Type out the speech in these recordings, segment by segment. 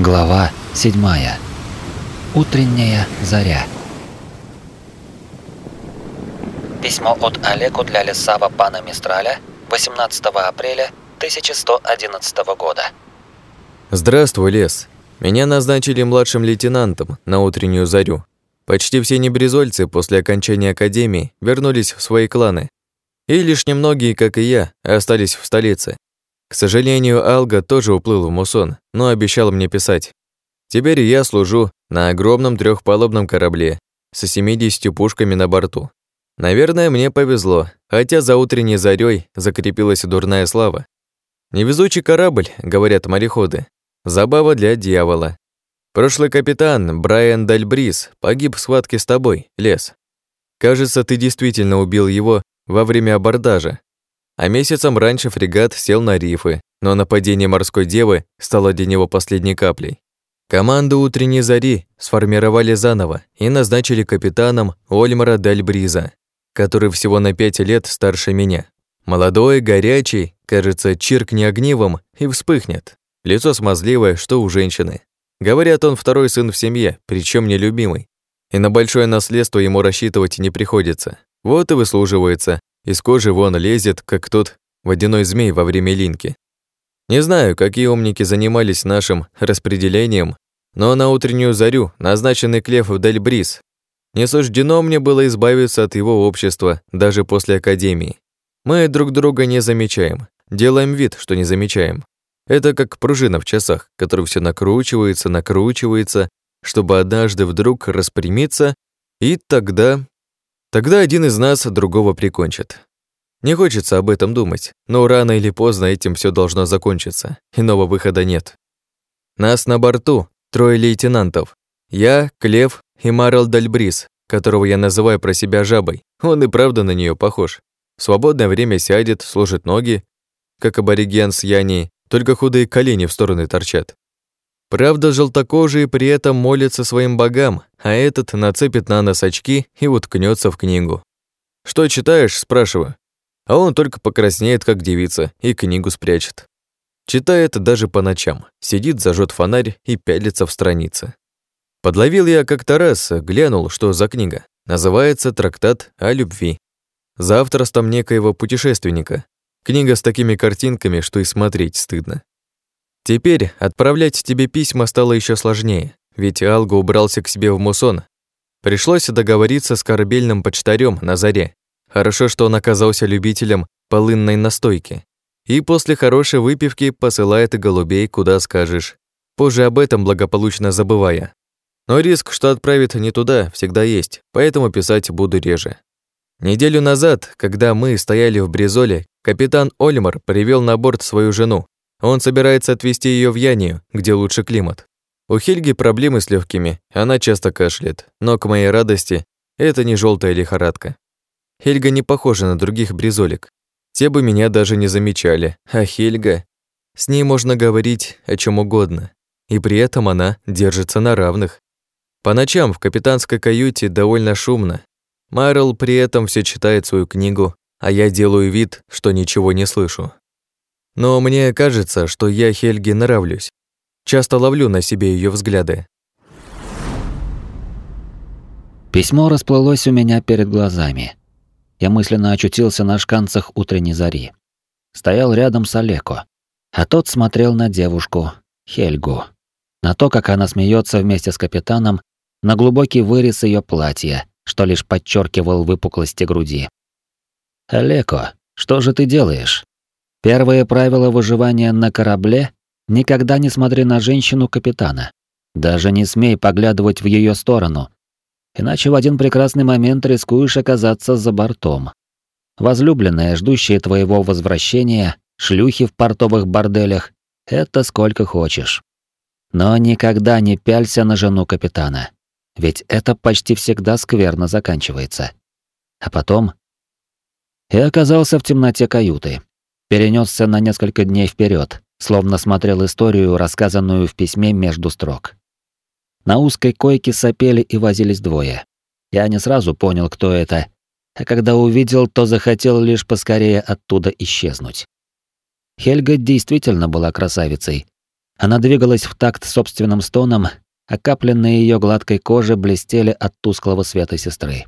Глава 7. Утренняя заря. Письмо от Олеку для Лесава пана Мистраля 18 апреля 1111 года. Здравствуй, Лес. Меня назначили младшим лейтенантом на утреннюю зарю. Почти все небрезольцы после окончания академии вернулись в свои кланы. И лишь немногие, как и я, остались в столице. К сожалению, Алга тоже уплыл в Мусон, но обещал мне писать. Теперь я служу на огромном трехпалубном корабле со 70 пушками на борту. Наверное, мне повезло, хотя за утренней зарей закрепилась дурная слава. Невезучий корабль, говорят мореходы. Забава для дьявола. Прошлый капитан Брайан Дальбрис погиб в схватке с тобой, Лес. Кажется, ты действительно убил его во время абордажа, а месяцем раньше фрегат сел на рифы, но нападение морской девы стало для него последней каплей. Команду утренней зари сформировали заново и назначили капитаном Ольмара Дальбриза, который всего на пять лет старше меня. Молодой, горячий, кажется, чиркни огнивом и вспыхнет. Лицо смазливое, что у женщины. Говорят, он второй сын в семье, причем нелюбимый. И на большое наследство ему рассчитывать не приходится. Вот и выслуживается, из кожи вон лезет, как тот водяной змей во время линьки. Не знаю, какие умники занимались нашим распределением, но на утреннюю зарю назначенный Клев в Дельбрис. Не суждено мне было избавиться от его общества даже после академии. Мы друг друга не замечаем, делаем вид, что не замечаем. Это как пружина в часах, которая все накручивается, накручивается, чтобы однажды вдруг распрямиться, и тогда Тогда один из нас другого прикончит. Не хочется об этом думать, но рано или поздно этим все должно закончиться. Иного выхода нет. Нас на борту трое лейтенантов. Я, Клев и Марл Дальбрис, которого я называю про себя жабой. Он и правда на нее похож. В свободное время сядет, сложит ноги, как абориген с Яней, только худые колени в стороны торчат. Правда, желтокожие при этом молятся своим богам, а этот нацепит на нос очки и уткнется в книгу. «Что читаешь?» – спрашиваю. А он только покраснеет, как девица, и книгу спрячет. Читает даже по ночам, сидит, зажжет фонарь и пялится в страницы. Подловил я как-то раз, глянул, что за книга. Называется «Трактат о любви». За авторством некоего путешественника. Книга с такими картинками, что и смотреть стыдно. Теперь отправлять тебе письма стало еще сложнее, ведь Алга убрался к себе в Мусон. Пришлось договориться с корабельным почтарем на заре. Хорошо, что он оказался любителем полынной настойки. И после хорошей выпивки посылает голубей, куда скажешь. Позже об этом благополучно забывая. Но риск, что отправит не туда, всегда есть, поэтому писать буду реже. Неделю назад, когда мы стояли в Бризоле, капитан Ольмар привел на борт свою жену, он собирается отвезти ее в Янию, где лучше климат. У Хельги проблемы с легкими, она часто кашляет, но, к моей радости, это не желтая лихорадка. Хельга не похожа на других бризолик. Те бы меня даже не замечали, а Хельга... С ней можно говорить о чем угодно, и при этом она держится на равных. По ночам в капитанской каюте довольно шумно. Майрл при этом все читает свою книгу, а я делаю вид, что ничего не слышу. Но мне кажется, что я Хельге нравлюсь. Часто ловлю на себе ее взгляды. Письмо расплылось у меня перед глазами. Я мысленно очутился на шканцах утренней зари. Стоял рядом с Олеко, а тот смотрел на девушку, Хельгу. На то, как она смеется вместе с капитаном, на глубокий вырез ее платья, что лишь подчеркивал выпуклости груди. «Олеко, что же ты делаешь?» Первое правило выживания на корабле — никогда не смотри на женщину капитана. Даже не смей поглядывать в ее сторону, иначе в один прекрасный момент рискуешь оказаться за бортом. Возлюбленная, ждущая твоего возвращения, шлюхи в портовых борделях — это сколько хочешь. Но никогда не пялься на жену капитана, ведь это почти всегда скверно заканчивается. А потом... Я оказался в темноте каюты перенесся на несколько дней вперед, словно смотрел историю, рассказанную в письме между строк. На узкой койке сопели и возились двое. Я не сразу понял, кто это, а когда увидел, то захотел лишь поскорее оттуда исчезнуть. Хельга действительно была красавицей. Она двигалась в такт собственным стоном, а капли на ее гладкой коже блестели от тусклого света сестры.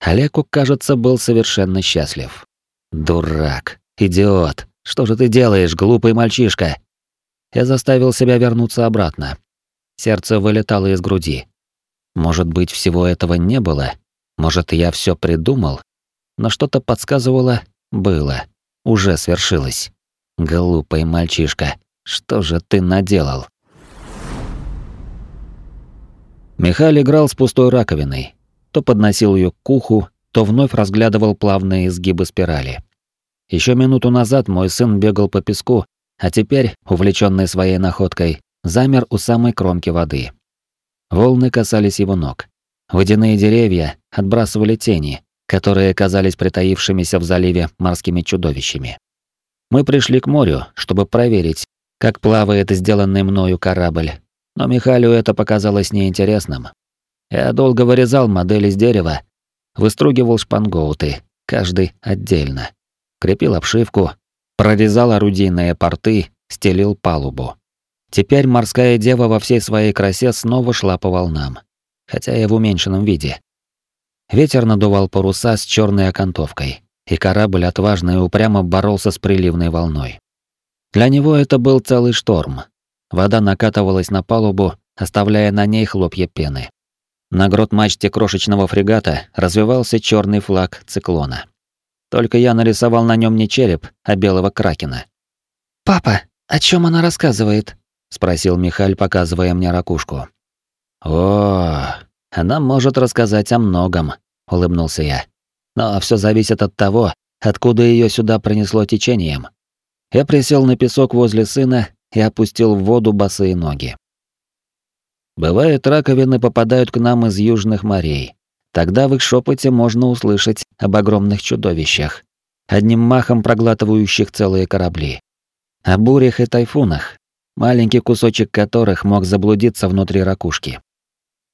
Олегу, кажется, был совершенно счастлив. «Дурак! Идиот! Что же ты делаешь, глупый мальчишка?» Я заставил себя вернуться обратно. Сердце вылетало из груди. Может быть, всего этого не было? Может, я все придумал? Но что-то подсказывало, было, уже свершилось. Глупый мальчишка, что же ты наделал? Михаил играл с пустой раковиной. То подносил ее к уху, то вновь разглядывал плавные изгибы спирали. Еще минуту назад мой сын бегал по песку, а теперь, увлеченный своей находкой, замер у самой кромки воды. Волны касались его ног. Водяные деревья отбрасывали тени, которые казались притаившимися в заливе морскими чудовищами. Мы пришли к морю, чтобы проверить, как плавает сделанный мною корабль, но Михалю это показалось неинтересным. Я долго вырезал модель из дерева, выстругивал шпангоуты, каждый отдельно, крепил обшивку, прорезал орудийные порты, стелил палубу. Теперь морская дева во всей своей красе снова шла по волнам, хотя и в уменьшенном виде. Ветер надувал паруса с черной окантовкой, и корабль отважно и упрямо боролся с приливной волной. Для него это был целый шторм. Вода накатывалась на палубу, оставляя на ней хлопья пены. На грот мачте крошечного фрегата развивался черный флаг циклона. Только я нарисовал на нем не череп, а белого кракена. «Папа, о чем она рассказывает?» спросил Михаль, показывая мне ракушку. О, она может рассказать о многом, улыбнулся я. Но все зависит от того, откуда ее сюда принесло течением. Я присел на песок возле сына и опустил в воду босые ноги. Бывает, раковины попадают к нам из южных морей. Тогда в их шепоте можно услышать об огромных чудовищах, одним махом проглатывающих целые корабли. О бурях и тайфунах, маленький кусочек которых мог заблудиться внутри ракушки.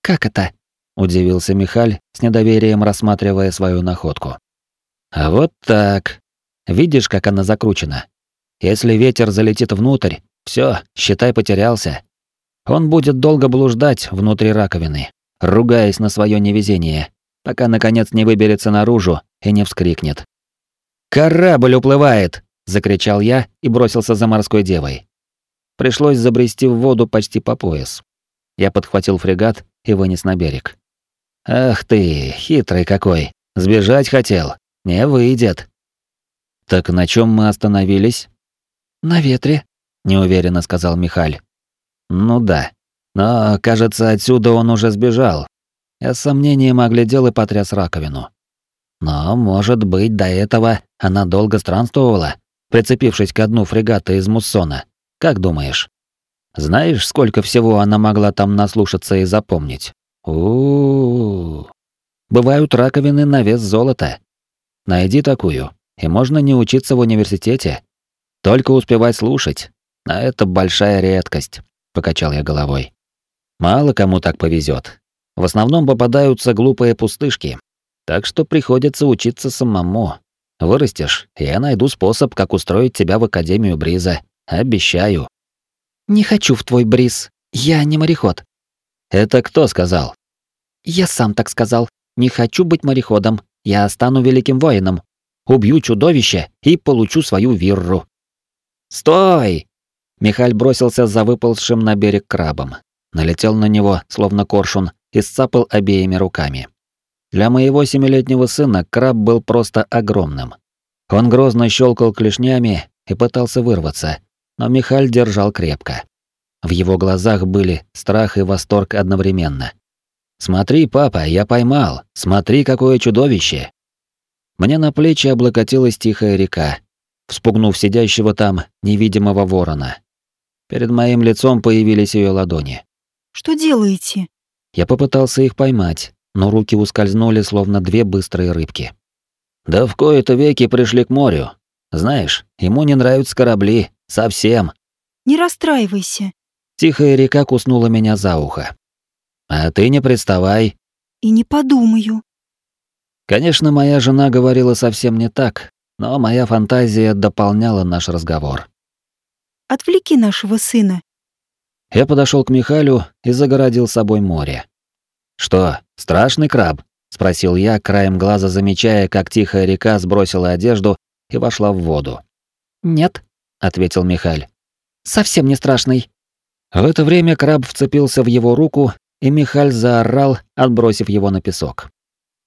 «Как это?» — удивился Михаль, с недоверием рассматривая свою находку. «А вот так. Видишь, как она закручена? Если ветер залетит внутрь, все, считай, потерялся. Он будет долго блуждать внутри раковины, ругаясь на свое невезение, пока наконец не выберется наружу и не вскрикнет. «Корабль уплывает!» — закричал я и бросился за морской девой. Пришлось забрести в воду почти по пояс. Я подхватил фрегат и вынес на берег. «Ах ты, хитрый какой! Сбежать хотел! Не выйдет!» «Так на чем мы остановились?» «На ветре», — неуверенно сказал Михаль. «Ну да. Но, кажется, отсюда он уже сбежал». Я с сомнением оглядел и потряс раковину. Но, может быть, до этого она долго странствовала, прицепившись к дну фрегата из муссона. Как думаешь? Знаешь, сколько всего она могла там наслушаться и запомнить? У, -у, -у. Бывают раковины на вес золота. Найди такую, и можно не учиться в университете. Только успевать слушать. А это большая редкость, покачал я головой. Мало кому так повезет. В основном попадаются глупые пустышки. Так что приходится учиться самому. Вырастешь, я найду способ, как устроить тебя в Академию Бриза. Обещаю. Не хочу в твой бриз. Я не мореход. Это кто сказал? Я сам так сказал. Не хочу быть мореходом. Я стану великим воином. Убью чудовище и получу свою вирру. Стой! Михаль бросился за выползшим на берег крабом. Налетел на него, словно коршун, и сцапал обеими руками. Для моего семилетнего сына краб был просто огромным. Он грозно щелкал клешнями и пытался вырваться, но Михаль держал крепко. В его глазах были страх и восторг одновременно. «Смотри, папа, я поймал! Смотри, какое чудовище!» Мне на плечи облокотилась тихая река, вспугнув сидящего там невидимого ворона. Перед моим лицом появились ее ладони. «Что делаете?» Я попытался их поймать, но руки ускользнули, словно две быстрые рыбки. «Да в кои-то веки пришли к морю. Знаешь, ему не нравятся корабли, Совсем. Не расстраивайся. Тихая река куснула меня за ухо. А ты не приставай. И не подумаю. Конечно, моя жена говорила совсем не так, но моя фантазия дополняла наш разговор. Отвлеки нашего сына. Я подошел к Михалю и загородил собой море. «Что, страшный краб?» — спросил я, краем глаза замечая, как тихая река сбросила одежду и вошла в воду. «Нет», — ответил Михаль. «Совсем не страшный». В это время краб вцепился в его руку, и Михаль заорал, отбросив его на песок.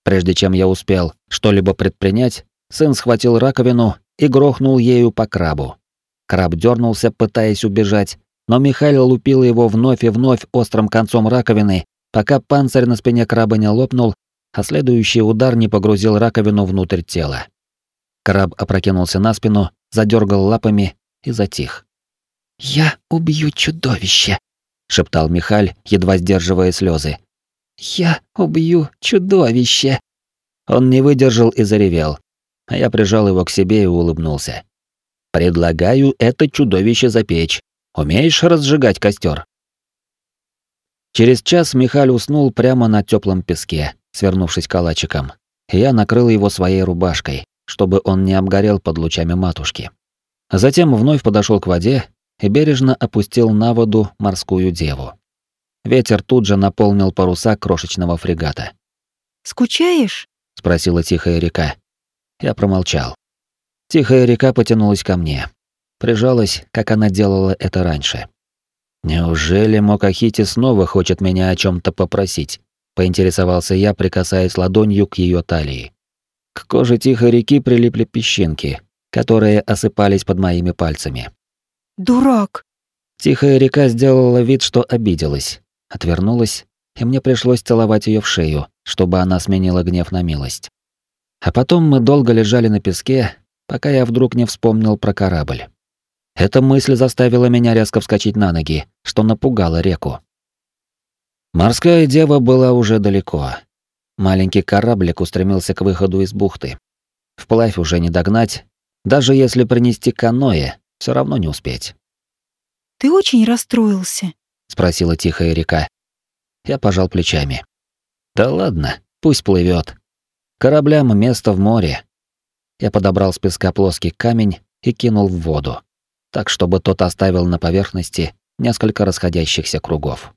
Прежде чем я успел что-либо предпринять, сын схватил раковину и грохнул ею по крабу. Краб дернулся, пытаясь убежать, но Михаил лупил его вновь и вновь острым концом раковины, пока панцирь на спине краба не лопнул, а следующий удар не погрузил раковину внутрь тела. Краб опрокинулся на спину, задергал лапами и затих. «Я убью чудовище!» — шептал Михаль, едва сдерживая слезы. «Я убью чудовище!» Он не выдержал и заревел, а я прижал его к себе и улыбнулся. «Предлагаю это чудовище запечь. Умеешь разжигать костер? Через час Михаль уснул прямо на теплом песке, свернувшись калачиком. я накрыл его своей рубашкой, чтобы он не обгорел под лучами матушки. Затем вновь подошел к воде и бережно опустил на воду морскую деву. Ветер тут же наполнил паруса крошечного фрегата. «Скучаешь?» — спросила тихая река. Я промолчал. Тихая река потянулась ко мне. Прижалась, как она делала это раньше. Неужели Мокахити снова хочет меня о чем то попросить? Поинтересовался я, прикасаясь ладонью к ее талии. К коже тихой реки прилипли песчинки, которые осыпались под моими пальцами. «Дурак!» Тихая река сделала вид, что обиделась, отвернулась, и мне пришлось целовать ее в шею, чтобы она сменила гнев на милость. А потом мы долго лежали на песке, пока я вдруг не вспомнил про корабль. Эта мысль заставила меня резко вскочить на ноги, что напугало реку. Морская дева была уже далеко. Маленький кораблик устремился к выходу из бухты. Вплавь уже не догнать, даже если принести каноэ, все равно не успеть. «Ты очень расстроился?» — спросила тихая река. Я пожал плечами. «Да ладно, пусть плывет. Кораблям место в море». Я подобрал с песка плоский камень и кинул в воду, так чтобы тот оставил на поверхности несколько расходящихся кругов.